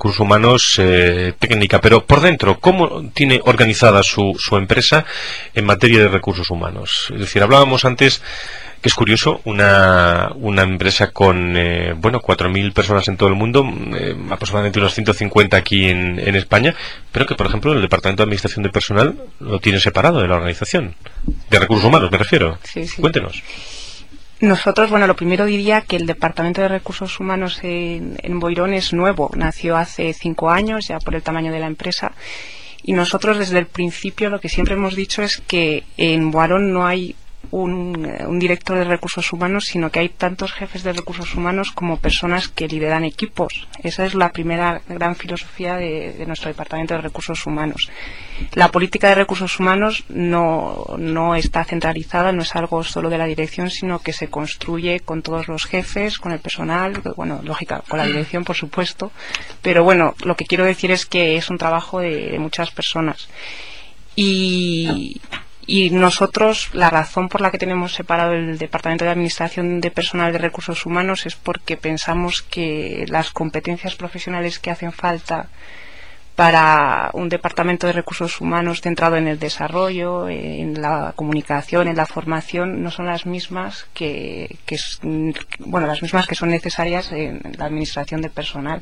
recursos humanos eh, técnica, pero por dentro, ¿cómo tiene organizada su, su empresa en materia de recursos humanos? Es decir, hablábamos antes que es curioso, una, una empresa con, eh, bueno, 4.000 personas en todo el mundo, eh, aproximadamente unos 150 aquí en, en España, pero que, por ejemplo, el Departamento de Administración de Personal lo tiene separado de la organización, de recursos humanos, me refiero. Sí, sí. Cuéntenos. Nosotros, bueno, lo primero diría que el Departamento de Recursos Humanos en, en Boirón es nuevo. Nació hace cinco años, ya por el tamaño de la empresa. Y nosotros, desde el principio, lo que siempre hemos dicho es que en Boirón no hay un, eh, un, director de recursos humanos, sino que hay tantos jefes de recursos humanos como personas que lideran equipos. Esa es la primera gran filosofía de, nuestro departamento de recursos humanos. La política de recursos humanos no, no, está centralizada, no es algo solo de la dirección, sino que se construye con todos los jefes, con el personal, bueno, lógica, con la dirección, por supuesto. Pero bueno, lo que quiero decir es que es un trabajo de muchas personas. Y, y nosotros, la razón por la que tenemos separado el Departamento de Administración de Personal de Recursos Humanos es porque pensamos que las competencias profesionales que hacen falta para un departamento de recursos humanos centrado en el desarrollo, en la comunicación, en la formación, no son las mismas que, que bueno, las mismas que son necesarias en la administración de personal.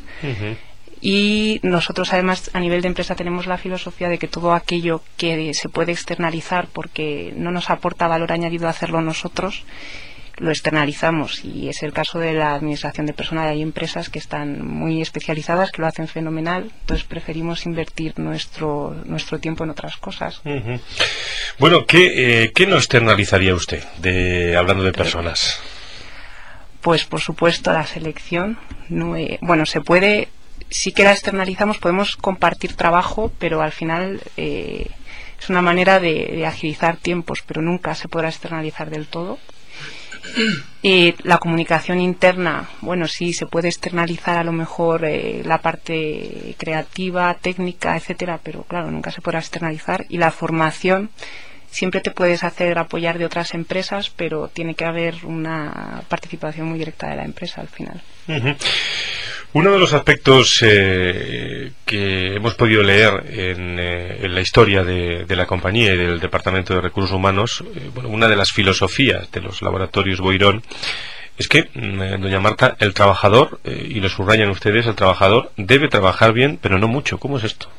Y nosotros, además, a nivel de empresa tenemos la filosofía de que todo aquello que se puede externalizar porque no nos aporta valor añadido hacerlo nosotros, lo externalizamos. Y es el caso de la administración de personal. Hay empresas que están muy especializadas, que lo hacen fenomenal. Entonces preferimos invertir nuestro, nuestro tiempo en otras cosas. Uh -huh. Bueno, ¿qué, eh, ¿qué no externalizaría usted de, hablando de personas? Pues, por supuesto, la selección. No, eh, bueno, se puede sí que la externalizamos, podemos compartir trabajo, pero al final eh, es una manera de, de, agilizar tiempos, pero nunca se podrá externalizar del todo. Eh, la comunicación interna, bueno, sí, se puede externalizar a lo mejor eh, la parte creativa, técnica, etcétera, pero claro, nunca se podrá externalizar. Y la formación, siempre te puedes hacer apoyar de otras empresas, pero tiene que haber una participación muy directa de la empresa al final. Uh -huh. Uno de los aspectos eh, que hemos podido leer en, eh, en la historia de, de, la compañía y del Departamento de Recursos Humanos, eh, bueno, una de las filosofías de los laboratorios Boirón es que, mm, doña Marta, el trabajador, eh, y lo subrayan ustedes, el trabajador debe trabajar bien, pero no mucho. ¿Cómo es esto?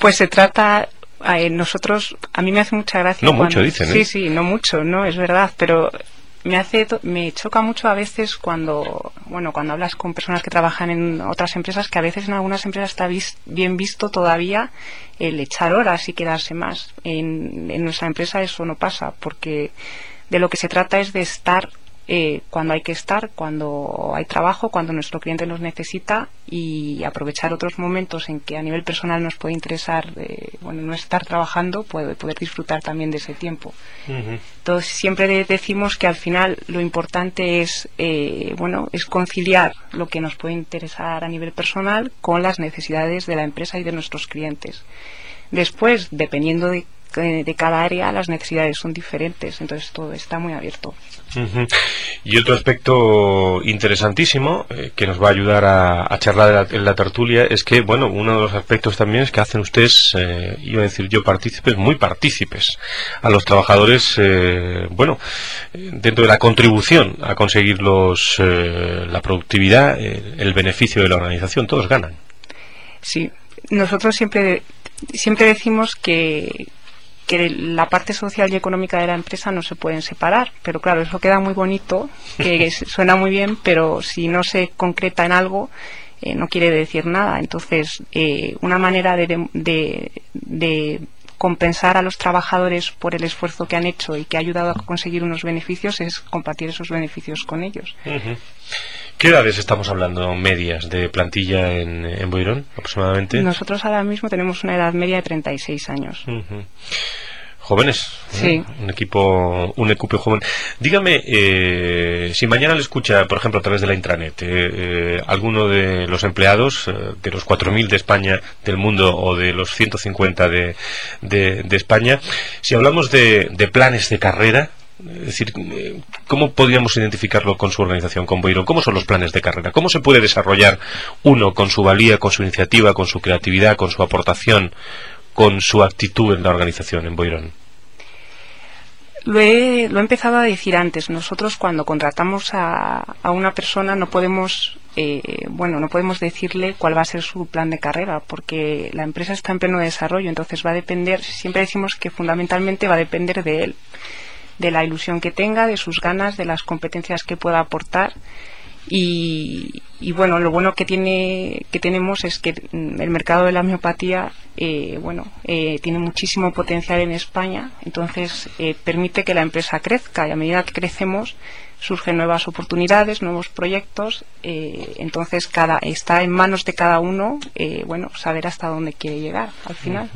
Pues se trata eh, nosotros a mí me hace mucha gracia no cuando, mucho dicen ¿eh? sí sí no mucho no es verdad pero me hace me choca mucho a veces cuando bueno cuando hablas con personas que trabajan en otras empresas que a veces en algunas empresas está vis, bien visto todavía el echar horas y quedarse más en, en nuestra empresa eso no pasa porque de lo que se trata es de estar eh, cuando hay que estar, cuando hay trabajo, cuando nuestro cliente nos necesita y aprovechar otros momentos en que a nivel personal nos puede interesar, eh, bueno, no estar trabajando, poder, poder disfrutar también de ese tiempo. Uh -huh. Entonces siempre decimos que al final lo importante es, eh, bueno, es conciliar lo que nos puede interesar a nivel personal con las necesidades de la empresa y de nuestros clientes. Después, dependiendo de de cada área las necesidades son diferentes, entonces todo está muy abierto. Uh -huh. Y otro aspecto interesantísimo eh, que nos va a ayudar a, a charlar en la, en la, tertulia es que, bueno, uno de los aspectos también es que hacen ustedes, eh, iba a decir yo, partícipes, muy partícipes a los trabajadores, eh, bueno, dentro de la contribución a conseguir los, eh, la productividad, el beneficio de la organización, todos ganan. Sí, nosotros siempre, siempre decimos que, que la parte social y económica de la empresa no se pueden separar. Pero claro, eso queda muy bonito, que suena muy bien, pero si no se concreta en algo, eh, no quiere decir nada. Entonces, eh, una manera de, de, de, compensar a los trabajadores por el esfuerzo que han hecho y que ha ayudado a conseguir unos beneficios es compartir esos beneficios con ellos. Uh -huh. ¿Qué edades estamos hablando medias de plantilla en, en Boirón aproximadamente? Nosotros ahora mismo tenemos una edad media de 36 años. Uh -huh. Jóvenes, sí. un equipo un equipo joven. Dígame, eh, si mañana le escucha, por ejemplo, a través de la intranet, eh, eh, alguno de los empleados, eh, de los 4.000 de España, del mundo, o de los 150 de, de, de España, si hablamos de, de planes de carrera, Es decir, eh, ¿cómo podríamos identificarlo con su organización, con Boirón? ¿Cómo son los planes de carrera? ¿Cómo se puede desarrollar uno con su valía, con su iniciativa, con su creatividad, con su aportación, con su actitud en la organización en Boirón? Lo he, empezado a decir antes. Nosotros cuando contratamos a, una persona no podemos, eh, bueno, no podemos decirle cuál va a ser su plan de carrera, porque la empresa está en pleno desarrollo. Entonces va a depender. Siempre decimos que fundamentalmente va a depender de él de la ilusión que tenga, de sus ganas, de las competencias que pueda aportar. Y, bueno, lo bueno que tiene que tenemos es que el mercado de la miopatía eh, bueno, eh, tiene muchísimo potencial en España, entonces eh, permite que la empresa crezca y a medida que crecemos surgen nuevas oportunidades, nuevos proyectos, entonces cada está en manos de cada uno, bueno, saber hasta dónde quiere llegar al final.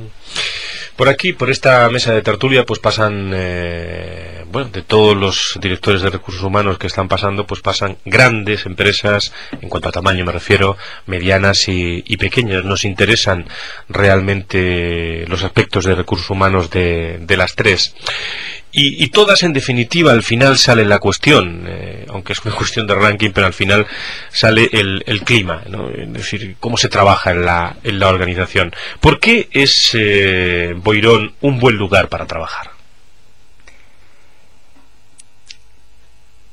Por aquí, por esta mesa de tertulia, pues pasan, eh, bueno, de todos los directores de recursos humanos que están pasando, pues pasan grandes empresas, en cuanto a tamaño me refiero, medianas y, pequeñas. Nos interesan realmente los aspectos de recursos humanos de, de las tres. Y, todas, en definitiva, al final sale la cuestión, eh, aunque es una cuestión de ranking, pero al final sale el, clima, ¿no? es decir, cómo se trabaja en la, en la organización. ¿Por qué es eh, Boirón un buen lugar para trabajar?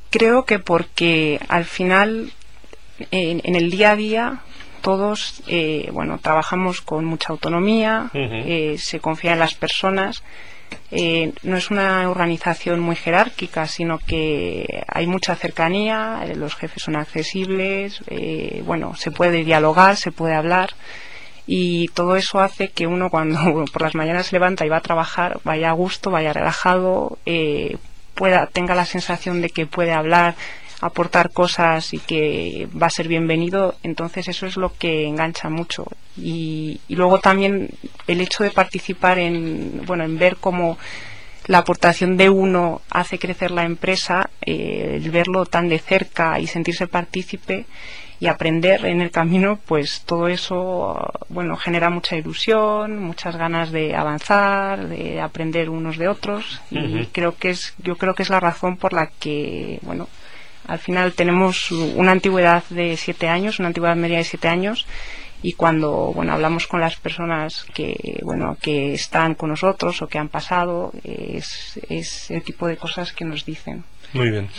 Creo que porque al final, en, el día a día, todos, eh, bueno, trabajamos con mucha autonomía, se confía en las personas eh, no es una organización muy jerárquica, sino que hay mucha cercanía, eh, los jefes son accesibles, eh, bueno, se puede dialogar, se puede hablar y todo eso hace que uno cuando por las mañanas se levanta y va a trabajar vaya a gusto, vaya relajado, pueda tenga la sensación de que puede hablar aportar cosas y que va a ser bienvenido, entonces eso es lo que engancha mucho. Y, luego también el hecho de participar en, bueno, en ver cómo la aportación de uno hace crecer la empresa, eh, el verlo tan de cerca y sentirse partícipe y aprender en el camino, pues todo eso, bueno, genera mucha ilusión, muchas ganas de avanzar, de aprender unos de otros y creo que es, yo creo que es la razón por la que, bueno, al final tenemos una antigüedad de siete años, una antigüedad media de siete años y cuando bueno hablamos con las personas que bueno que están con nosotros o que han pasado es, es el tipo de cosas que nos dicen. Muy bien.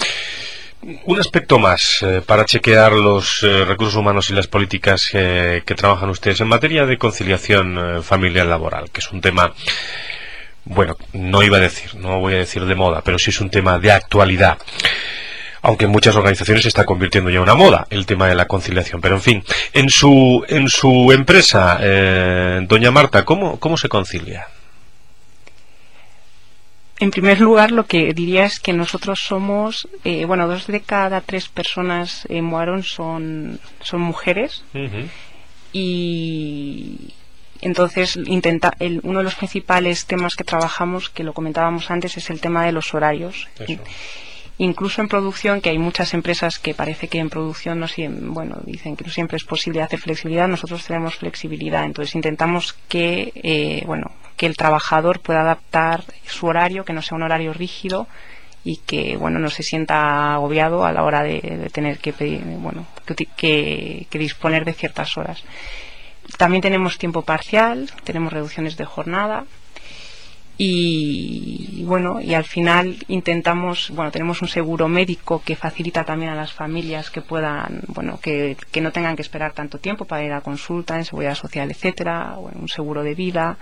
Un aspecto más eh, para chequear los eh, recursos humanos y las políticas que trabajan ustedes en materia de conciliación eh, familiar laboral, que es un tema, bueno, no iba a decir, no voy a decir de moda, pero sí es un tema de actualidad aunque en muchas organizaciones se está convirtiendo ya en una moda el tema de la conciliación. Pero en fin, en su, en su empresa, eh, doña Marta, ¿cómo, ¿cómo se concilia? En primer lugar, lo que diría es que nosotros somos, eh, bueno, dos de cada tres personas en son, son mujeres y entonces intenta, el, uno de los principales temas que trabajamos, que lo comentábamos antes, es el tema de los horarios incluso en producción, que hay muchas empresas que parece que en producción no bueno, dicen que no siempre es posible hacer flexibilidad, nosotros tenemos flexibilidad, entonces intentamos que, eh, bueno, que el trabajador pueda adaptar su horario, que no sea un horario rígido y que, bueno, no se sienta agobiado a la hora de, tener que pedir, bueno, que disponer de ciertas horas. También tenemos tiempo parcial, tenemos reducciones de jornada, y bueno y al final intentamos bueno tenemos un seguro médico que facilita también a las familias que puedan bueno que, que no tengan que esperar tanto tiempo para ir a consulta en seguridad social etcétera o un seguro de vida.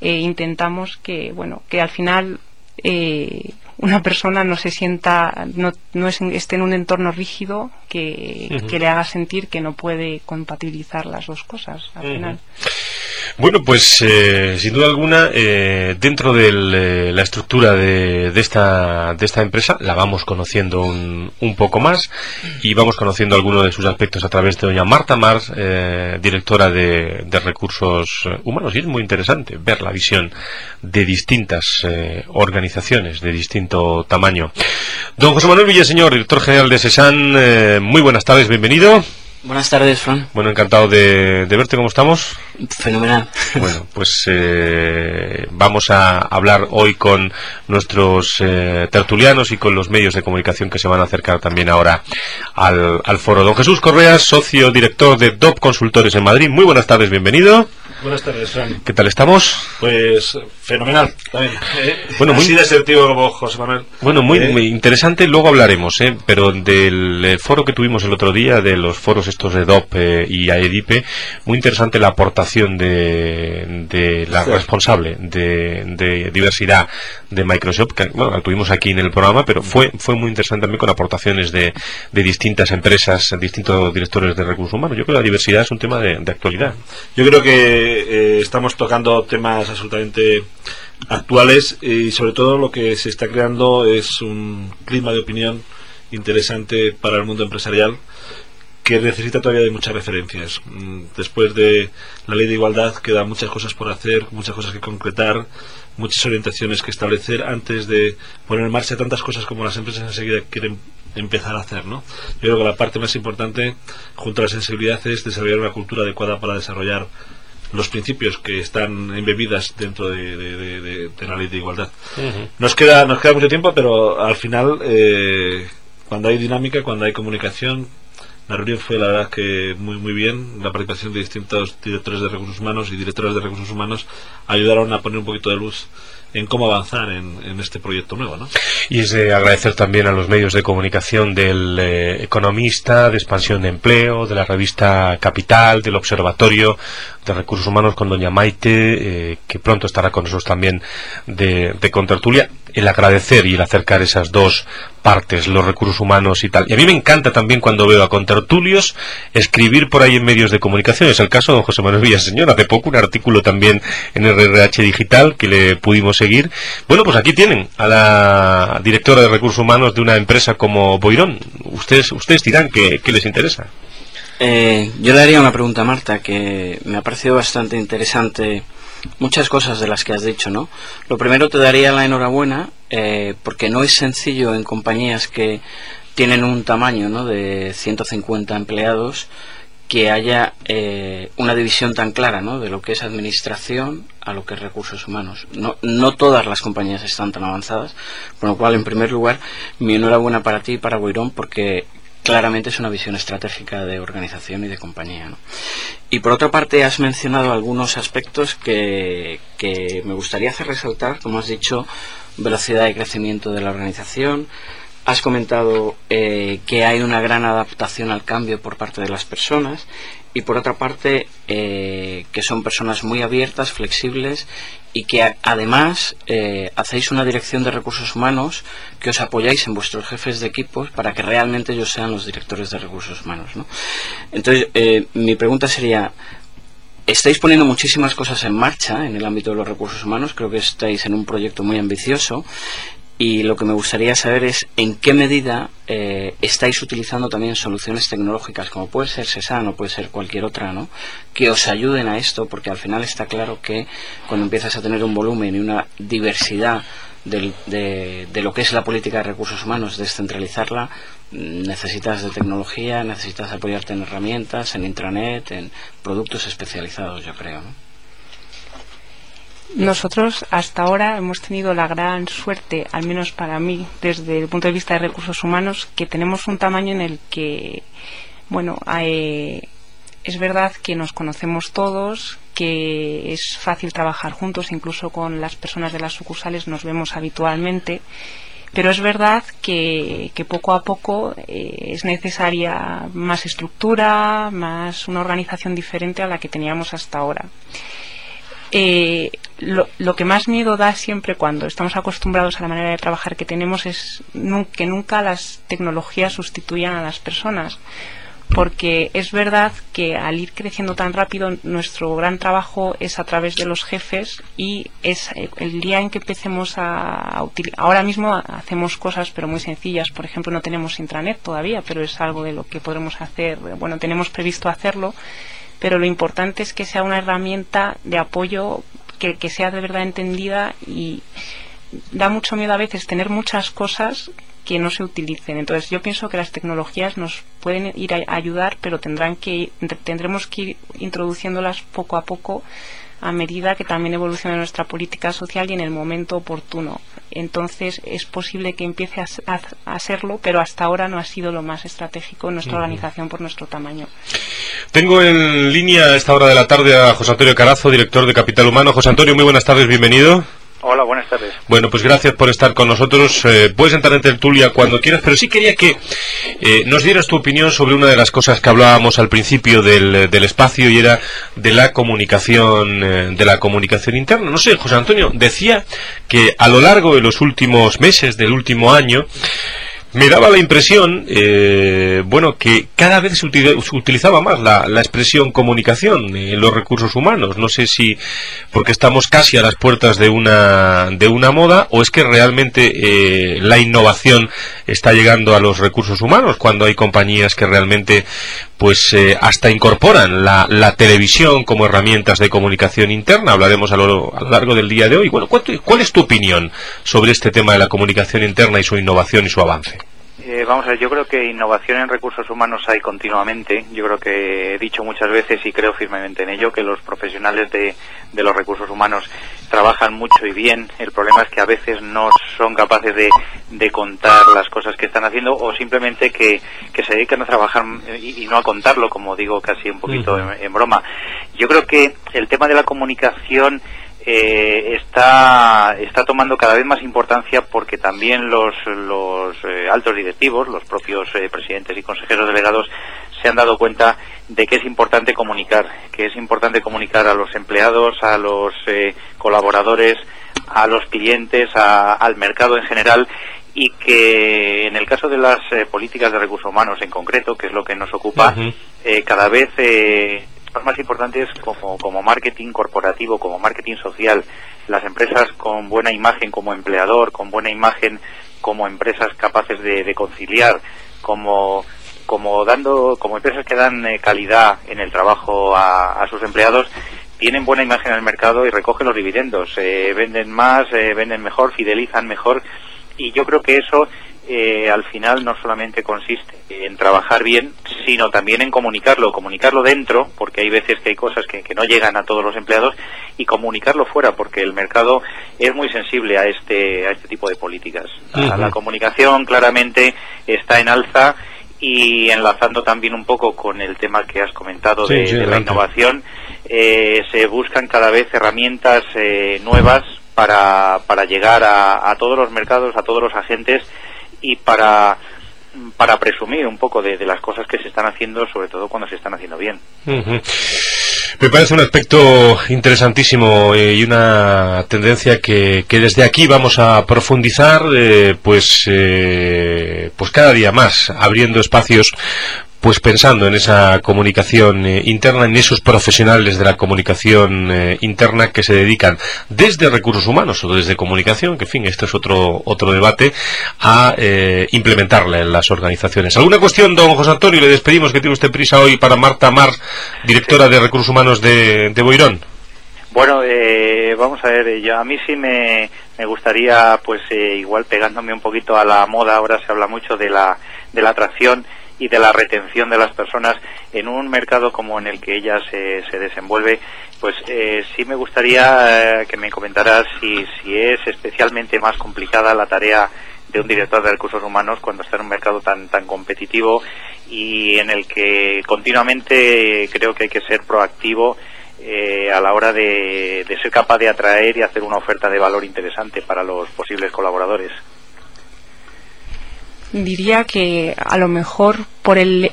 E intentamos que bueno que al final eh, una persona no se sienta, no, no esté en un entorno rígido que, que, le haga sentir que no puede compatibilizar las dos cosas al final. Bueno, pues eh, sin duda alguna, eh, dentro de eh, la estructura de, esta, de esta empresa, la vamos conociendo un, un, poco más y vamos conociendo algunos de sus aspectos a través de doña Marta Mars, directora de, de, Recursos Humanos. Y es muy interesante ver la visión de distintas organizaciones de distinto tamaño. Don José Manuel Villaseñor, director general de SESAN, muy buenas tardes, bienvenido. Buenas tardes, Fran. Bueno, encantado de, verte. ¿Cómo estamos? Fenomenal. Bueno, pues eh, vamos a hablar hoy con nuestros eh, tertulianos y con los medios de comunicación que se van a acercar también ahora al, al foro. Don Jesús Correas, socio director de DOP Consultores en Madrid. Muy buenas tardes, bienvenido. Buenas tardes, Fran. ¿Qué tal estamos? Pues fenomenal. También. Eh, bueno, muy asertivo como José Manuel. Bueno, muy, muy, interesante. Luego hablaremos, ¿eh? pero del foro que tuvimos el otro día, de los foros estos de DOP eh, y AEDIPE, muy interesante la aportación de, de la responsable de, diversidad de Microsoft, que bueno, la tuvimos aquí en el programa, pero fue, fue muy interesante también con aportaciones de, de distintas empresas, distintos directores de recursos humanos. Yo creo que la diversidad es un tema de, de actualidad. Yo creo que eh, estamos tocando temas absolutamente actuales y sobre todo lo que se está creando es un clima de opinión interesante para el mundo empresarial que necesita todavía de muchas referencias. Mm, después de la ley de igualdad quedan muchas cosas por hacer, muchas cosas que concretar, muchas orientaciones que establecer antes de poner en marcha tantas cosas como las empresas enseguida quieren empezar a hacer. ¿no? Yo creo que la parte más importante, junto a la sensibilidad, es desarrollar una cultura adecuada para desarrollar los principios que están embebidas dentro de, la ley de igualdad. Nos queda nos queda mucho tiempo, pero al final, eh, cuando hay dinámica, cuando hay comunicación, la reunión fue la verdad que muy muy bien. La participación de distintos directores de recursos humanos y directores de recursos humanos ayudaron a poner un poquito de luz en cómo avanzar en, este proyecto nuevo. ¿no? Y es de agradecer también a los medios de comunicación del eh, Economista, de Expansión de Empleo, de la revista Capital, del Observatorio de Recursos Humanos con doña Maite, eh, que pronto estará con nosotros también de, de Contertulia, el agradecer y el acercar esas dos partes, los recursos humanos y tal. Y a mí me encanta también cuando veo a contertulios escribir por ahí en medios de comunicación. Es el caso de don José Manuel Villaseñor, hace poco un artículo también en RRH Digital que le pudimos seguir. Bueno, pues aquí tienen a la directora de recursos humanos de una empresa como Boirón. Ustedes, ustedes dirán que, les interesa. Eh, yo le haría una pregunta a Marta que me ha parecido bastante interesante muchas cosas de las que has dicho, ¿no? Lo primero te daría la enhorabuena eh, porque no es sencillo en compañías que tienen un tamaño ¿no? de 150 empleados que haya eh, una división tan clara ¿no? de lo que es administración a lo que es recursos humanos. No, no todas las compañías están tan avanzadas, con lo cual, en primer lugar, mi enhorabuena para ti y para Boirón, porque claramente es una visión estratégica de organización y de compañía. Y por otra parte, has mencionado algunos aspectos que, que me gustaría hacer resaltar, como has dicho, velocidad de crecimiento de la organización. Has comentado eh, que hay una gran adaptación al cambio por parte de las personas y por otra parte eh, que son personas muy abiertas, flexibles y que además eh, hacéis una dirección de recursos humanos que os apoyáis en vuestros jefes de equipos para que realmente ellos sean los directores de recursos humanos. ¿no? Entonces, mi pregunta sería, estáis poniendo muchísimas cosas en marcha en el ámbito de los recursos humanos, creo que estáis en un proyecto muy ambicioso y lo que me gustaría saber es en qué medida eh, estáis utilizando también soluciones tecnológicas, como puede ser CESAN o puede ser cualquier otra, ¿no? que os ayuden a esto, porque al final está claro que cuando empiezas a tener un volumen y una diversidad de, de lo que es la política de recursos humanos, descentralizarla, necesitas de tecnología, necesitas apoyarte en herramientas, en intranet, en productos especializados, yo creo. Nosotros hasta ahora hemos tenido la gran suerte, al menos para mí, desde el punto de vista de recursos humanos, que tenemos un tamaño en el que, bueno, es verdad que nos conocemos todos, que es fácil trabajar juntos, incluso con las personas de las sucursales nos vemos habitualmente pero es verdad que, poco a poco eh, es necesaria más estructura, más una organización diferente a la que teníamos hasta ahora. Eh, lo, que más miedo da siempre cuando estamos acostumbrados a la manera de trabajar que tenemos es que nunca las tecnologías sustituyan a las personas. Porque es verdad que al ir creciendo tan rápido nuestro gran trabajo es a través de los jefes y es el día en que empecemos a, utilizar ahora mismo hacemos cosas pero muy sencillas. Por ejemplo no tenemos intranet todavía pero es algo de lo que podremos hacer bueno tenemos previsto hacerlo pero lo importante es que sea una herramienta de apoyo que, sea de verdad entendida y da mucho miedo a veces tener muchas cosas que no se utilicen. Entonces yo pienso que las tecnologías nos pueden ir a ayudar, pero tendrán que tendremos que ir introduciéndolas poco a poco a medida que también evolucione nuestra política social y en el momento oportuno. Entonces es posible que empiece a, a, serlo, pero hasta ahora no ha sido lo más estratégico en nuestra organización por nuestro tamaño. Tengo en línea a esta hora de la tarde a José Antonio Carazo, director de Capital Humano. José Antonio, muy buenas tardes, bienvenido. Hola, buenas tardes. Bueno, pues gracias por estar con nosotros. Eh, puedes entrar en tertulia cuando quieras, pero sí quería que eh, nos dieras tu opinión sobre una de las cosas que hablábamos al principio del, espacio y era de la comunicación, eh, de la comunicación interna. No sé, José Antonio decía que a lo largo de los últimos meses, del último año, me daba la impresión, eh, bueno, que cada vez se, utilizaba más la, expresión comunicación en los recursos humanos. No sé si porque estamos casi a las puertas de una, de una moda o es que realmente eh, la innovación está llegando a los recursos humanos cuando hay compañías que realmente pues eh, hasta incorporan la, televisión como herramientas de comunicación interna. Hablaremos a lo, a lo largo del día de hoy. Bueno, ¿cuál, es tu opinión sobre este tema de la comunicación interna y su innovación y su avance? Eh, vamos a ver, yo creo que innovación en recursos humanos hay continuamente. Yo creo que he dicho muchas veces y creo firmemente en ello que los profesionales de, de los recursos humanos trabajan mucho y bien. El problema es que a veces no son capaces de, de contar las cosas que están haciendo o simplemente que, que se dedican a trabajar y, no a contarlo, como digo casi un poquito en broma. Yo creo que el tema de la comunicación eh, está, está tomando cada vez más importancia porque también los, los eh, altos directivos, los propios eh, presidentes y consejeros delegados, se han dado cuenta de que es importante comunicar, que es importante comunicar a los empleados, a los colaboradores, a los clientes, al mercado en general y que en el caso de las políticas de recursos humanos en concreto, que es lo que nos ocupa, cada vez más importantes como, como marketing corporativo, como marketing social, las empresas con buena imagen como empleador, con buena imagen como empresas capaces de, conciliar, como como dando como empresas que dan eh, calidad en el trabajo a, sus empleados tienen buena imagen en el mercado y recogen los dividendos. Eh, venden más eh, venden mejor fidelizan mejor. Y yo creo que eso eh, al final no solamente consiste en trabajar bien, sino también en comunicarlo, comunicarlo dentro, porque hay veces que hay cosas que, no llegan a todos los empleados, y comunicarlo fuera, porque el mercado es muy sensible a este, a este tipo de políticas. La comunicación claramente está en alza y enlazando también un poco con el tema que has comentado de, la innovación, eh, se buscan cada vez herramientas eh, nuevas para, para llegar a, a todos los mercados, a todos los agentes y para para presumir un poco de, las cosas que se están haciendo, sobre todo cuando se están haciendo bien. Me parece un aspecto interesantísimo eh, y una tendencia que, que, desde aquí vamos a profundizar, eh, pues, eh, pues cada día más, abriendo espacios pues pensando en esa comunicación eh, interna, en esos profesionales de la comunicación eh, interna que se dedican desde recursos humanos o desde comunicación, que en fin, este es otro otro debate, a eh, implementarla en las organizaciones. ¿Alguna cuestión, don José Antonio? Le despedimos que tiene usted prisa hoy para Marta Mar, directora de recursos humanos de, de Boirón. Bueno, vamos a ver, yo, a mí sí me, me gustaría, pues igual pegándome un poquito a la moda, ahora se habla mucho de la, de la atracción, y de la retención de las personas en un mercado como en el que ella se, se desenvuelve, pues eh, sí me gustaría eh, que me comentaras si, es especialmente más complicada la tarea de un director de recursos humanos cuando está en un mercado tan tan competitivo y en el que continuamente creo que hay que ser proactivo eh, a la hora de, de ser capaz de atraer y hacer una oferta de valor interesante para los posibles colaboradores diría que a lo mejor por el,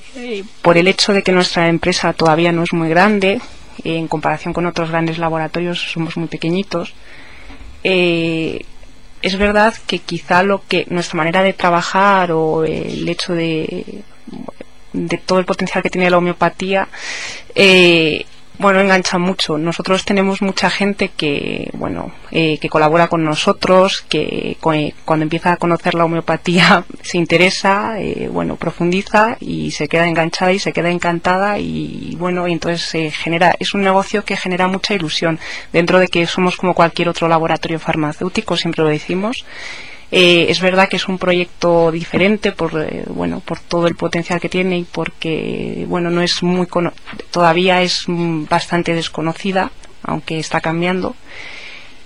por el hecho de que nuestra empresa todavía no es muy grande, en comparación con otros grandes laboratorios somos muy pequeñitos, eh, es verdad que quizá lo que nuestra manera de trabajar o el hecho de, de todo el potencial que tiene la homeopatía eh, bueno, engancha mucho. Nosotros tenemos mucha gente que, bueno, eh, que colabora con nosotros, que eh, cuando empieza a conocer la homeopatía se interesa, eh, bueno, profundiza y se queda enganchada y se queda encantada y, bueno, y entonces se genera, es un negocio que genera mucha ilusión dentro de que somos como cualquier otro laboratorio farmacéutico, siempre lo decimos. Eh, es verdad que es un proyecto diferente por eh, bueno por todo el potencial que tiene y porque bueno no es muy todavía es bastante desconocida aunque está cambiando.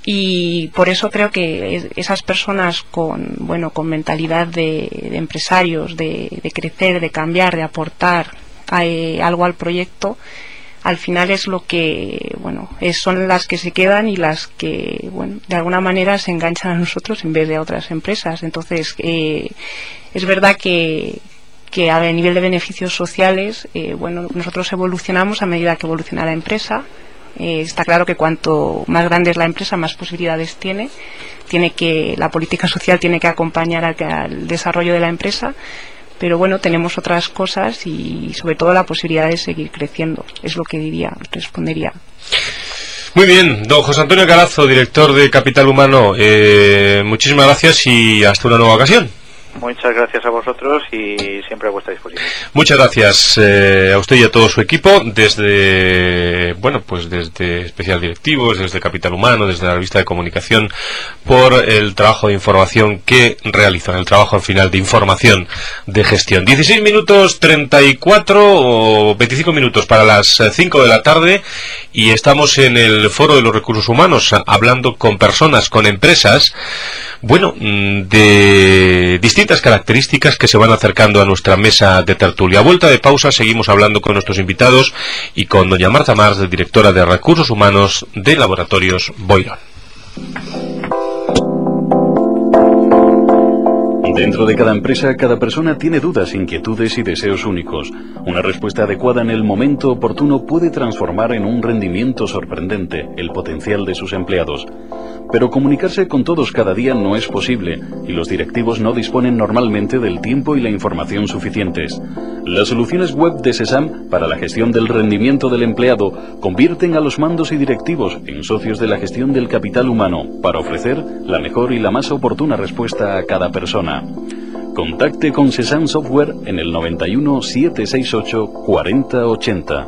Y por eso creo que esas personas con bueno con mentalidad de, empresarios de, crecer de cambiar de aportar eh, algo al proyecto al final es lo que, bueno, son las que se quedan y las que, bueno, de alguna manera se enganchan a nosotros en vez de a otras empresas. Entonces, eh, es verdad que, que a nivel de beneficios sociales, eh, bueno, nosotros evolucionamos a medida que evoluciona la empresa. Eh, está claro que cuanto más grande es la empresa, más posibilidades tiene. Tiene que, la política social tiene que acompañar al desarrollo de la empresa pero bueno, tenemos otras cosas y sobre todo la posibilidad de seguir creciendo, es lo que diría, respondería. Muy bien, don José Antonio Carazo, director de Capital Humano, eh, muchísimas gracias y hasta una nueva ocasión. Muchas gracias a vosotros y siempre a vuestra disposición. Muchas gracias eh, a usted y a todo su equipo, desde, bueno, pues desde Especial Directivos, desde Capital Humano, desde la revista de comunicación, por el trabajo de información que realizan, el trabajo al final de información de gestión. 16 minutos 34 o 25 minutos para las 5 de la tarde y estamos en el Foro de los Recursos Humanos hablando con personas, con empresas, bueno, mm, de distintas características que se van acercando a nuestra mesa de tertulia. A vuelta de pausa seguimos hablando con nuestros invitados y con doña Marta Mars, directora de Recursos Humanos de Laboratorios Boirón. Dentro de cada empresa, cada persona tiene dudas, inquietudes y deseos únicos. Una respuesta adecuada en el momento oportuno puede transformar en un rendimiento sorprendente el potencial de sus empleados. Pero comunicarse con todos cada día no es posible y los directivos no disponen normalmente del tiempo y la información suficientes. Las soluciones web de SESAM para la gestión del rendimiento del empleado convierten a los mandos y directivos en socios de la gestión del capital humano para ofrecer la mejor y la más oportuna respuesta a cada persona. Contacte con SESAM Software en el 91 768 4080.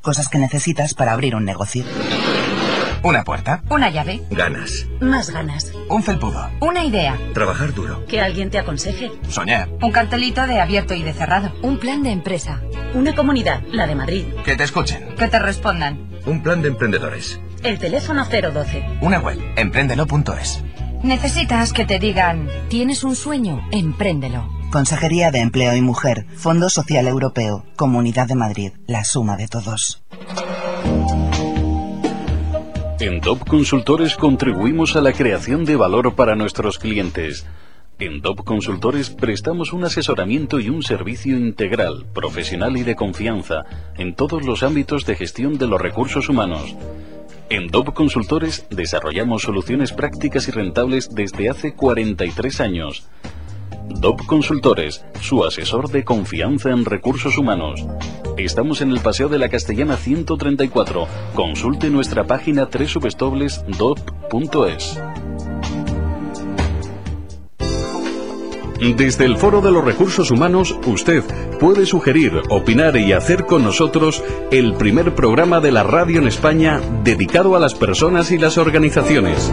Cosas que necesitas para abrir un negocio. Una puerta. Una llave. Ganas. Más ganas. Un felpudo. Una idea. Trabajar duro. Que alguien te aconseje. Soñar. Un cartelito de abierto y de cerrado. Un plan de empresa. Una comunidad, la de Madrid. Que te escuchen. Que te respondan. Un plan de emprendedores. El teléfono 012. Una web. Emprendelo.es. Necesitas que te digan, ¿tienes un sueño? Empréndelo. Consejería de Empleo y Mujer, Fondo Social Europeo, Comunidad de Madrid, la suma de todos. En Top Consultores contribuimos a la creación de valor para nuestros clientes. En Top Consultores prestamos un asesoramiento y un servicio integral, profesional y de confianza en todos los ámbitos de gestión de los recursos humanos. En DOP Consultores desarrollamos soluciones prácticas y rentables desde hace 43 años. DOP Consultores, su asesor de confianza en recursos humanos. Estamos en el Paseo de la Castellana 134. Consulte nuestra página www.dop.es. Desde el Foro de los Recursos Humanos, usted puede sugerir, opinar y hacer con nosotros el primer programa de la radio en España dedicado a las personas y las organizaciones.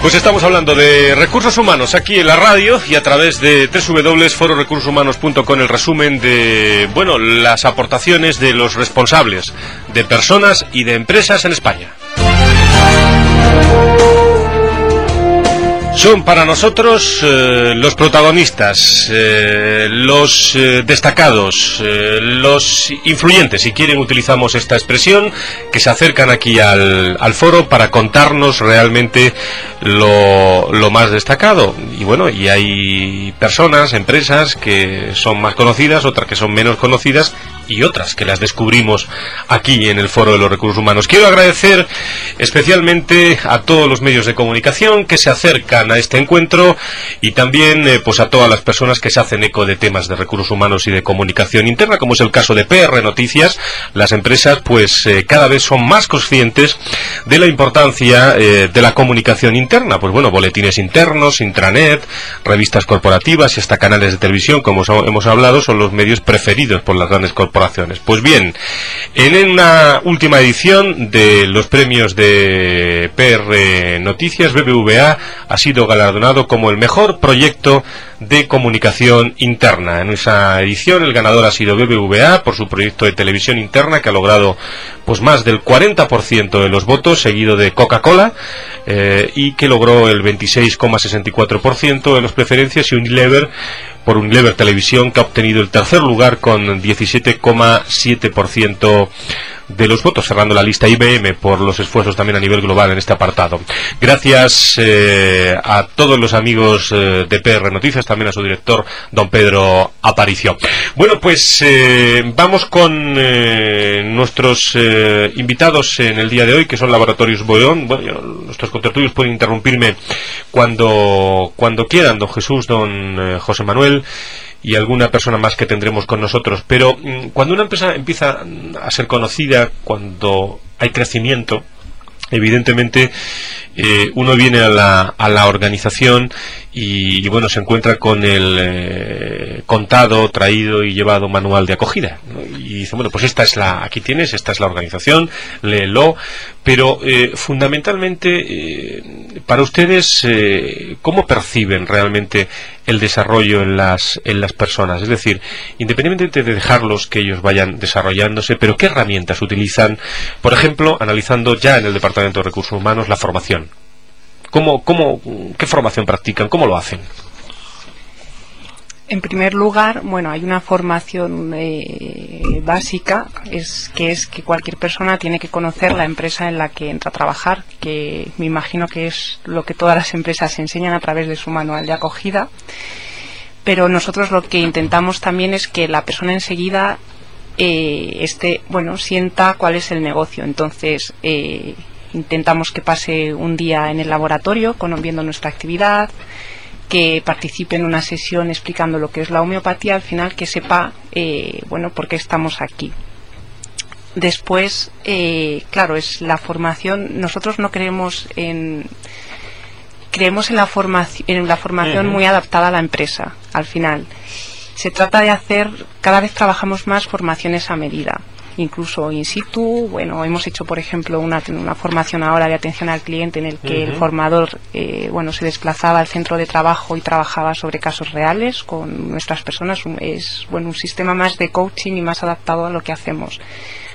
Pues estamos hablando de recursos humanos aquí en la radio y a través de www.fororecursoshumanos.com el resumen de, bueno, las aportaciones de los responsables de personas y de empresas en España. Son para nosotros eh, los protagonistas, eh, los eh, destacados, los influyentes, si quieren utilizamos esta expresión, que se acercan aquí al, al foro para contarnos realmente lo, lo, más destacado. Y bueno, y hay personas, empresas que son más conocidas, otras que son menos conocidas y otras que las descubrimos aquí en el Foro de los Recursos Humanos. Quiero agradecer especialmente a todos los medios de comunicación que se acercan a este encuentro y también eh, pues a todas las personas que se hacen eco de temas de recursos humanos y de comunicación interna, como es el caso de PR Noticias. Las empresas pues eh, cada vez son más conscientes de la importancia eh, de la comunicación interna. Pues bueno, boletines internos, intranet, revistas corporativas y hasta canales de televisión, como hemos hablado, son los medios preferidos por las grandes corporaciones. Pues bien, en una última edición de los premios de PR Noticias, BBVA ha sido galardonado como el mejor proyecto de comunicación interna. En esa edición el ganador ha sido BBVA por su proyecto de televisión interna que ha logrado pues más del 40% de los votos, seguido de Coca-Cola eh, y que logró el 26,64% de las preferencias y Unilever por Unilever Televisión que ha obtenido el tercer lugar con 17,7% de los votos, cerrando la lista IBM por los esfuerzos también a nivel global en este apartado. Gracias eh, a todos los amigos eh, de PR Noticias, también a su director, don Pedro Aparicio. Bueno, pues eh, vamos con nuestros invitados en el día de hoy, que son Laboratorios Boeón. Bueno, nuestros contertulios pueden interrumpirme cuando, cuando quieran, don Jesús, don José Manuel y alguna persona más que tendremos con nosotros. Pero mm, cuando una empresa empieza a ser conocida, cuando hay crecimiento, evidentemente eh, uno viene a la, a la organización y, bueno, se encuentra con el eh, contado, traído y llevado manual de acogida. Y dice, bueno, pues esta es la, aquí tienes, esta es la organización, léelo, pero eh, fundamentalmente, para ustedes, ¿cómo perciben realmente el desarrollo en las, en las personas? Es decir, independientemente de dejarlos que ellos vayan desarrollándose, pero ¿qué herramientas utilizan? Por ejemplo, analizando ya en el Departamento de Recursos Humanos la formación. ¿Cómo, cómo, ¿Qué formación practican? ¿Cómo lo hacen? En primer lugar, bueno, hay una formación eh, básica, es que es que cualquier persona tiene que conocer la empresa en la que entra a trabajar, que me imagino que es lo que todas las empresas enseñan a través de su manual de acogida. Pero nosotros lo que intentamos también es que la persona enseguida eh, esté, bueno, sienta cuál es el negocio. Entonces, eh, Intentamos que pase un día en el laboratorio con, viendo nuestra actividad, que participe en una sesión explicando lo que es la homeopatía, al final que sepa, eh, bueno, por qué estamos aquí. Después, eh, claro, es la formación. Nosotros no creemos en creemos en la formación, en la formación muy adaptada a la empresa. Al final, se trata de hacer cada vez trabajamos más formaciones a medida incluso in situ. Bueno, hemos hecho, por ejemplo, una, una formación ahora de atención al cliente en el que el formador, eh, bueno, se desplazaba al centro de trabajo y trabajaba sobre casos reales con nuestras personas. Es, bueno, un sistema más de coaching y más adaptado a lo que hacemos.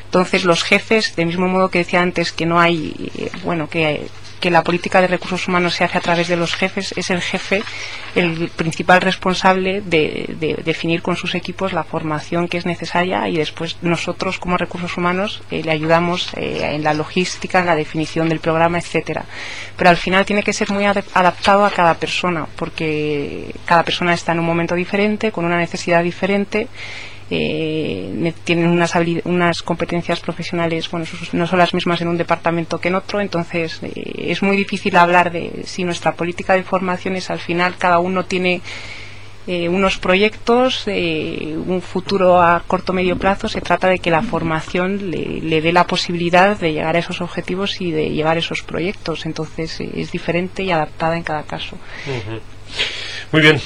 Entonces, los jefes, del mismo modo que decía antes que no hay, eh, bueno, que que la política de recursos humanos se hace a través de los jefes, es el jefe el principal responsable de, definir con sus equipos la formación que es necesaria y después nosotros como recursos humanos eh, le ayudamos eh, en la logística, en la definición del programa, etcétera. Pero al final tiene que ser muy adaptado a cada persona, porque cada persona está en un momento diferente, con una necesidad diferente eh, tienen unas, unas competencias profesionales, bueno, no son las mismas en un departamento que en otro, entonces eh, es muy difícil hablar de si nuestra política de formación es al final cada uno tiene eh, unos proyectos, un futuro a corto medio plazo, se trata de que la formación le, dé la posibilidad de llegar a esos objetivos y de llevar esos proyectos, entonces es diferente y adaptada en cada caso. Muy bien,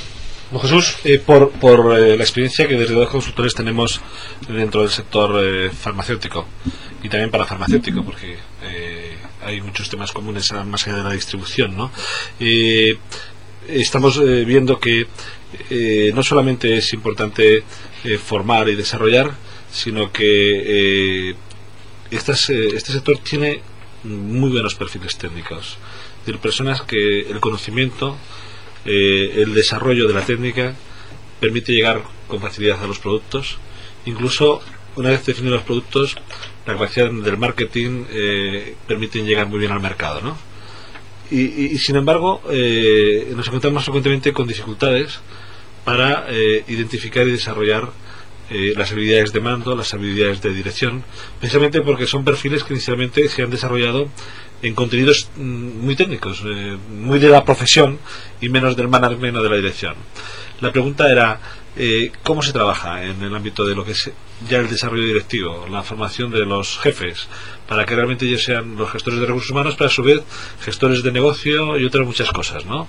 Jesús. Eh, por por eh, la experiencia que desde dos consultores tenemos dentro del sector eh, farmacéutico y también para farmacéutico, porque hay muchos temas comunes más allá de la distribución, ¿no? estamos viendo que no solamente es importante formar y desarrollar, sino que este sector tiene muy buenos perfiles técnicos. De personas que el conocimiento eh, el desarrollo de la técnica permite llegar con facilidad a los productos. Incluso una vez definidos los productos, la capacidad del marketing eh, permite llegar muy bien al mercado. ¿no? Y, sin embargo, eh, nos encontramos frecuentemente con dificultades para identificar y desarrollar eh, las habilidades de mando, las habilidades de dirección, precisamente porque son perfiles que inicialmente se han desarrollado en contenidos mm, muy técnicos, eh, muy de la profesión y menos del management o de la dirección. La pregunta era, eh, ¿cómo se trabaja en el ámbito de lo que es ya el desarrollo directivo, la formación de los jefes, para que realmente ellos sean los gestores de recursos humanos, pero a su vez gestores de negocio y otras muchas cosas, ¿no?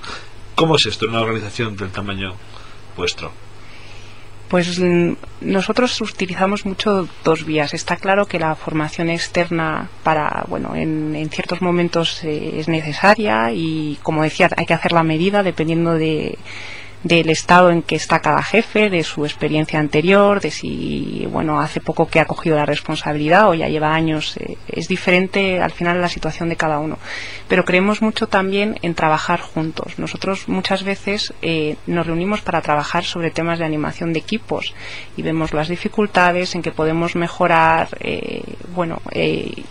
¿Cómo es esto en una organización del tamaño vuestro? Pues mm, nosotros utilizamos mucho dos vías. Está claro que la formación externa para, bueno, en, en ciertos momentos eh, es necesaria y, como decía, hay que hacer la medida dependiendo de, del estado en que está cada jefe, de su experiencia anterior, de si, bueno, hace poco que ha cogido la responsabilidad o ya lleva años. eh, es diferente al final la situación de cada uno. Pero creemos mucho también en trabajar juntos. Nosotros muchas veces eh, nos reunimos para trabajar sobre temas de animación de equipos y vemos las dificultades en que podemos mejorar, eh, bueno, eh,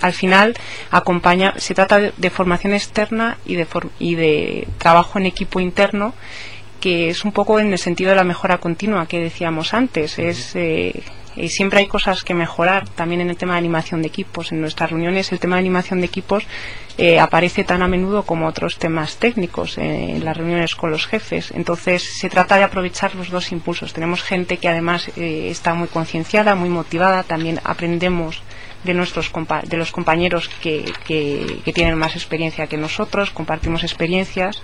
al final acompaña se trata de, de formación externa y de, for- y de trabajo en equipo interno que es un poco en el sentido de la mejora continua que decíamos antes. Es eh, y siempre hay cosas que mejorar también en el tema de animación de equipos. En nuestras reuniones el tema de animación de equipos eh, aparece tan a menudo como otros temas técnicos eh, en las reuniones con los jefes. Entonces se trata de aprovechar los dos impulsos. Tenemos gente que además eh, está muy concienciada muy motivada. También aprendemos de nuestros compa- de los compañeros que, que, que tienen más experiencia que nosotros, compartimos experiencias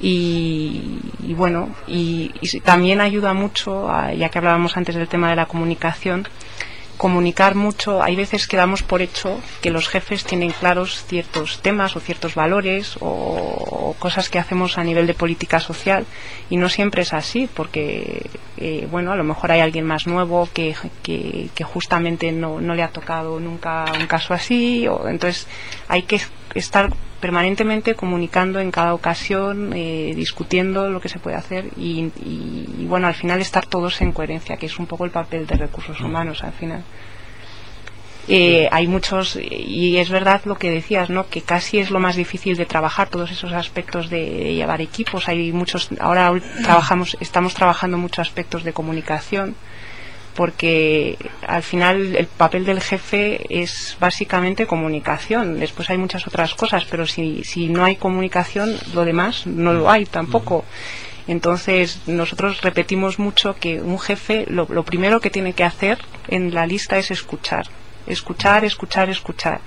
y, bueno, y, también ayuda mucho, a- ya que hablábamos antes del tema de la comunicación, comunicar mucho, hay veces que damos por hecho que los jefes tienen claros ciertos temas o ciertos valores o, o cosas que hacemos a nivel de política social. Y no siempre es así porque eh, bueno a lo mejor hay alguien más nuevo que, que, que justamente no, no le ha tocado nunca un caso así. O entonces hay que estar permanentemente comunicando en cada ocasión eh, discutiendo lo que se puede hacer y, y, y, bueno al final estar todos en coherencia que es un poco el papel de recursos humanos al final. Eh, hay muchos y es verdad lo que decías no que casi es lo más difícil de trabajar todos esos aspectos de, de llevar equipos. Hay muchos ahora trabajamos estamos trabajando muchos aspectos de comunicación porque al final el papel del jefe es básicamente comunicación. Después hay muchas otras cosas, pero si, si no hay comunicación, lo demás no lo hay tampoco. Entonces, nosotros repetimos mucho que un jefe lo, lo primero que tiene que hacer en la lista es escuchar. Escuchar, escuchar, escuchar.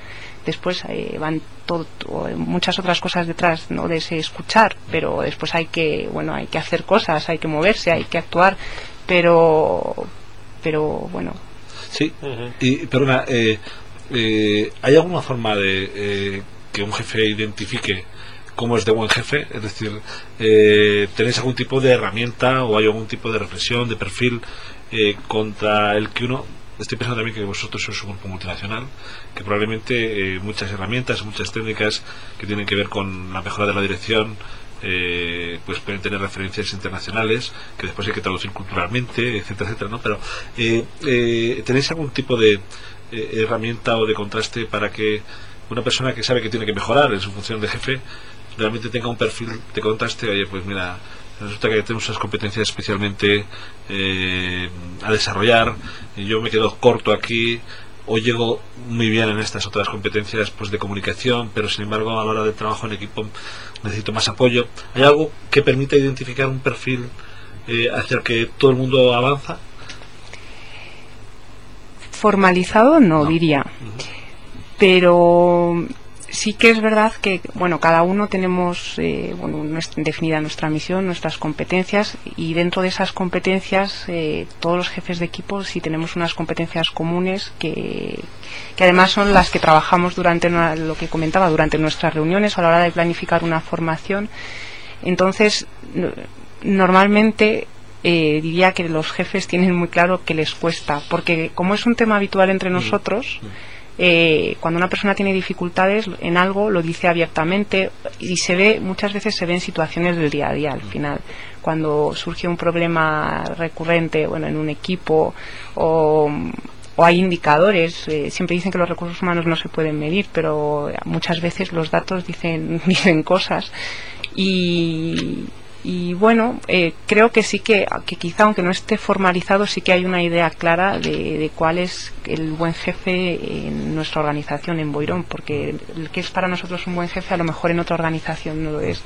Después eh, van todo, todo, muchas otras cosas detrás ¿no? de ese escuchar, pero después hay que, bueno, hay que hacer cosas, hay que moverse, hay que actuar, pero pero bueno. Sí, uh -huh. y perdona, eh, eh, ¿hay alguna forma de eh, que un jefe identifique cómo es de buen jefe? Es decir, eh, ¿tenéis algún tipo de herramienta o hay algún tipo de reflexión, de perfil eh, contra el que uno... Estoy pensando también que vosotros sois un grupo multinacional, que probablemente eh, muchas herramientas, muchas técnicas que tienen que ver con la mejora de la dirección, eh, pues pueden tener referencias internacionales que después hay que traducir culturalmente, etcétera, etcétera, ¿no? Pero eh, eh, ¿tenéis algún tipo de herramienta o de contraste para que una persona que sabe que tiene que mejorar en su función de jefe realmente tenga un perfil de contraste? Oye, pues mira, resulta que tenemos esas competencias especialmente a desarrollar, y yo me quedo corto aquí, o llego muy bien en estas otras competencias pues de comunicación, pero sin embargo a la hora del trabajo en equipo necesito más apoyo. ¿Hay algo que permita identificar un perfil eh, hacia el que todo el mundo avanza? Formalizado no, no. diría, uh -huh. pero sí que es verdad que bueno cada uno tenemos eh, bueno, nuestra, definida nuestra misión nuestras competencias y dentro de esas competencias eh, todos los jefes de equipo sí tenemos unas competencias comunes que, que además son las que trabajamos durante una, lo que comentaba durante nuestras reuniones a la hora de planificar una formación. Entonces no, normalmente eh, diría que los jefes tienen muy claro que les cuesta porque como es un tema habitual entre nosotros eh, cuando una persona tiene dificultades en algo lo dice abiertamente y se ve muchas veces se ve en situaciones del día a día al final. Cuando surge un problema recurrente bueno en un equipo o, o hay indicadores eh, siempre dicen que los recursos humanos no se pueden medir pero muchas veces los datos dicen dicen cosas y y bueno, eh, creo que sí que, que quizá aunque no esté formalizado, sí que hay una idea clara de, de cuál es el buen jefe en nuestra organización en Boirón, porque el que es para nosotros un buen jefe a lo mejor en otra organización no lo es.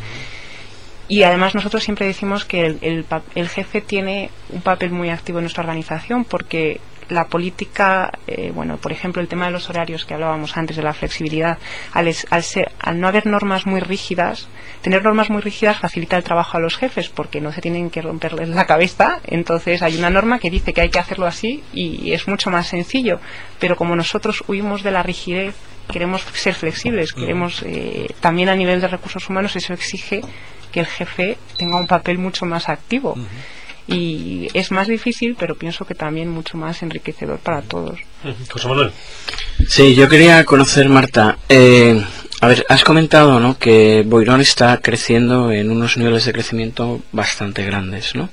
Y además nosotros siempre decimos que el, el el jefe tiene un papel muy activo en nuestra organización porque la política, eh, bueno, por ejemplo, el tema de los horarios que hablábamos antes, de la flexibilidad, al, es- al, ser- al no haber normas muy rígidas, tener normas muy rígidas facilita el trabajo a los jefes porque no se tienen que romperles la cabeza. Entonces hay una norma que dice que hay que hacerlo así y es mucho más sencillo. Pero como nosotros huimos de la rigidez, queremos ser flexibles, queremos eh, también a nivel de recursos humanos eso exige que el jefe tenga un papel mucho más activo. Y es más difícil, pero pienso que también mucho más enriquecedor para todos. José Manuel. Sí, yo quería conocer, Marta. eh, a ver, has comentado, ¿no? Que Boirón está creciendo en unos niveles de crecimiento bastante grandes, ¿no?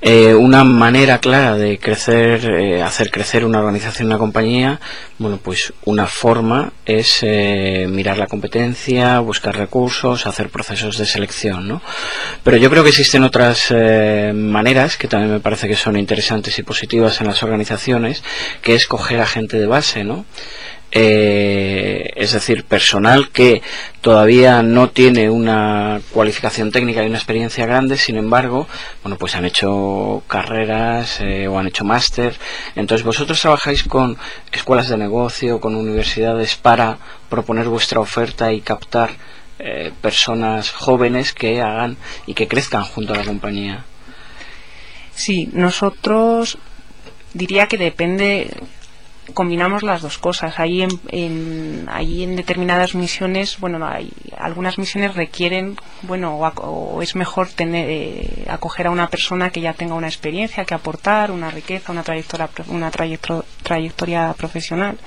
Eh, una manera clara de crecer, eh, hacer crecer una organización, una compañía, bueno, pues una forma es eh, mirar la competencia, buscar recursos, hacer procesos de selección, ¿no? Pero yo creo que existen otras eh, maneras que también me parece que son interesantes y positivas en las organizaciones, que es coger a gente de base, ¿no? Eh, es decir, personal que todavía no tiene una cualificación técnica y una experiencia grande, sin embargo, bueno, pues han hecho carreras eh, o han hecho máster. Entonces, vosotros trabajáis con escuelas de negocio, con universidades para proponer vuestra oferta y captar eh, personas jóvenes que hagan y que crezcan junto a la compañía. Sí, nosotros diría que depende combinamos las dos cosas. Ahí en, ahí en determinadas misiones, bueno, hay, algunas misiones requieren, bueno, o, o es mejor tener, eh, acoger a una persona que ya tenga una experiencia que aportar, una riqueza, una trayectoria, una trayecto- trayectoria profesional.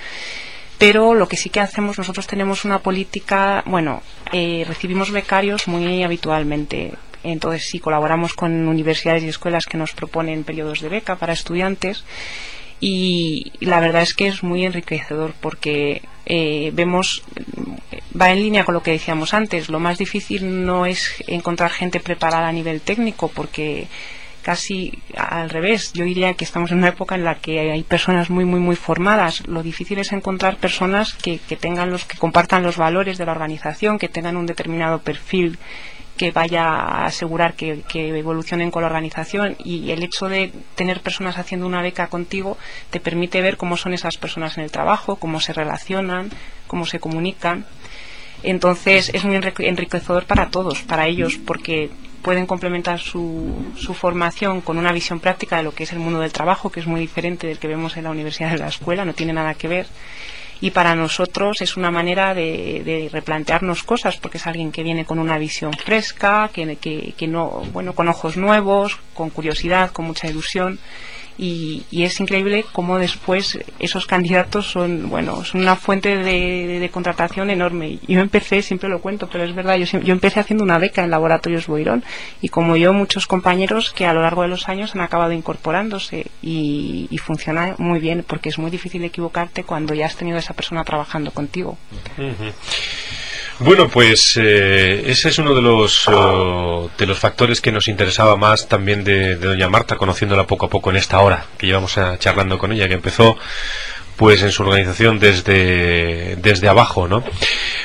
Pero lo que sí que hacemos, nosotros tenemos una política, bueno, eh, recibimos becarios muy habitualmente. Entonces sí, colaboramos con universidades y escuelas que nos proponen periodos de beca para estudiantes y la verdad es que es muy enriquecedor porque eh, vemos va en línea con lo que decíamos antes. Lo más difícil no es encontrar gente preparada a nivel técnico porque casi al revés. Yo diría que estamos en una época en la que hay personas muy muy muy formadas. Lo difícil es encontrar personas que, que tengan los que compartan los valores de la organización que tengan un determinado perfil que vaya a asegurar que, evolucionen con la organización y el hecho de tener personas haciendo una beca contigo te permite ver cómo son esas personas en el trabajo, cómo se relacionan, cómo se comunican. Entonces es muy enriquecedor para todos, para ellos, porque pueden complementar su, su, formación con una visión práctica de lo que es el mundo del trabajo, que es muy diferente del que vemos en la universidad en la escuela, no tiene nada que ver y para nosotros es una manera de, de, replantearnos cosas porque es alguien que viene con una visión fresca que, que, que, no bueno con ojos nuevos con curiosidad con mucha ilusión y, y, es increíble cómo después esos candidatos son bueno son una fuente de, contratación enorme yo empecé siempre lo cuento pero es verdad yo, yo empecé haciendo una beca en laboratorios Boirón y como yo muchos compañeros que a lo largo de los años han acabado incorporándose y, y funciona muy bien porque es muy difícil equivocarte cuando ya has tenido a esa persona trabajando contigo uh. Bueno, pues eh, ese es uno de los de los factores que nos interesaba más también de, doña Marta, conociéndola poco a poco en esta hora que llevamos a, charlando con ella, que empezó pues en su organización desde desde abajo, ¿no?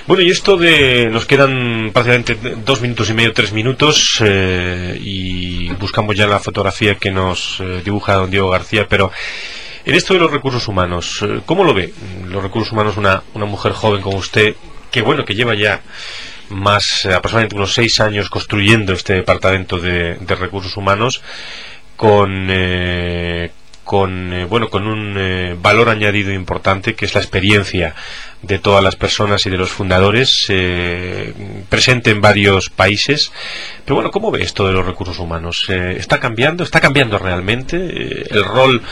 Bueno, y esto de nos quedan prácticamente dos minutos y medio, tres minutos eh, y buscamos ya la fotografía que nos eh, dibuja don Diego García, pero en esto de los recursos humanos, eh, ¿cómo lo ve? Los recursos humanos, una, una mujer joven como usted, que bueno, que lleva ya más eh, aproximadamente unos seis años construyendo este departamento de, de recursos humanos con eh, con eh, bueno con un eh, valor añadido importante que es la experiencia de todas las personas y de los fundadores eh, presente en varios países. Pero bueno cómo ve esto de los recursos humanos Eh, está cambiando está cambiando realmente Eh, el rol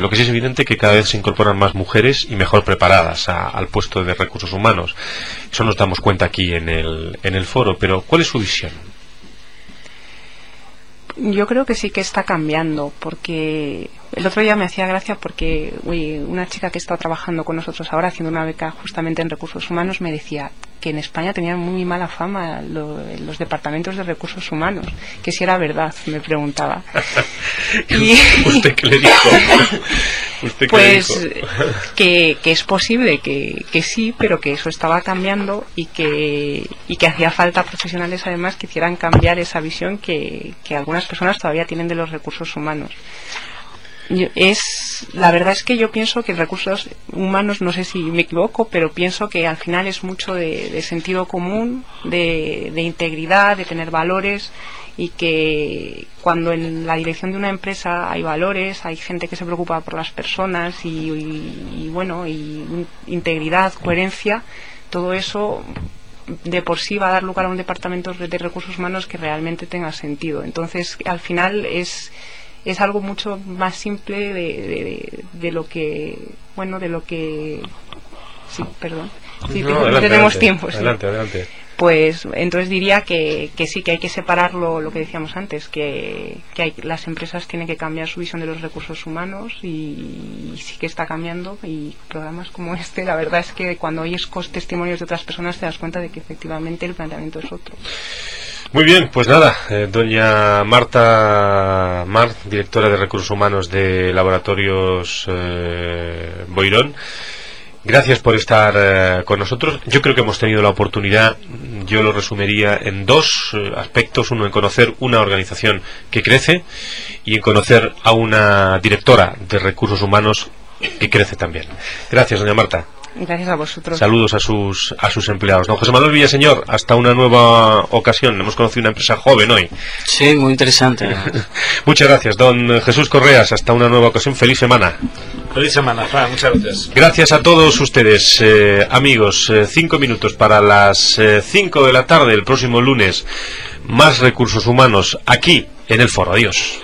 lo que sí es evidente que cada vez se incorporan más mujeres y mejor preparadas a- al puesto de recursos humanos eso nos damos cuenta aquí en el en el foro pero cuál es su visión Yo creo que sí que está cambiando, porque el otro día me hacía gracia porque uy, una chica que está trabajando con nosotros ahora haciendo una beca justamente en recursos humanos me decía, que en España tenían muy mala fama lo- los departamentos de recursos humanos, que si era verdad, me preguntaba. Y- ¿Usted qué le dijo? ¿Usted qué Pues le dijo? que, que es posible que, que sí, pero que eso estaba cambiando y que, y que hacía falta profesionales además que hicieran cambiar esa visión que, que algunas personas todavía tienen de los recursos humanos. Es la verdad es que yo pienso que recursos humanos no sé si me equivoco pero pienso que al final es mucho de, sentido común de, de integridad de tener valores y que cuando en la dirección de una empresa hay valores hay gente que se preocupa por las personas y, y- bueno y integridad coherencia todo eso de por sí va a dar lugar a un departamento de de recursos humanos que realmente tenga sentido. Entonces al final es es algo mucho más simple de, de- de lo que bueno de lo que sí perdón sí No, adelante, tenemos adelante, tiempo sí. Adelante, adelante. pues entonces diría que, que sí que hay que separarlo lo que decíamos antes que, que hay, las empresas tienen que cambiar su visión de los recursos humanos y, sí que está cambiando y programas como este la verdad es que cuando oyes testimonios de otras personas te das cuenta de que efectivamente el planteamiento es otro Muy bien, pues nada, eh, doña Marta Mar, directora de Recursos Humanos de Laboratorios eh, Boirón, gracias por estar eh, con nosotros. Yo creo que hemos tenido la oportunidad, yo lo resumiría en dos eh, aspectos, uno en conocer una organización que crece y en conocer a una directora de Recursos Humanos que crece también. Gracias, doña Marta. Gracias a vosotros Saludos a sus a sus empleados. Don José Manuel Villaseñor, hasta una nueva ocasión. Hemos conocido una empresa joven hoy. Sí, muy interesante. Muchas gracias, don Jesús Correas. Hasta una nueva ocasión. Feliz semana. Feliz semana, Fran, muchas gracias. Gracias a todos ustedes, eh, amigos. Eh, cinco minutos para las eh, cinco de la tarde el próximo lunes. Más recursos humanos aquí en el foro. Adiós.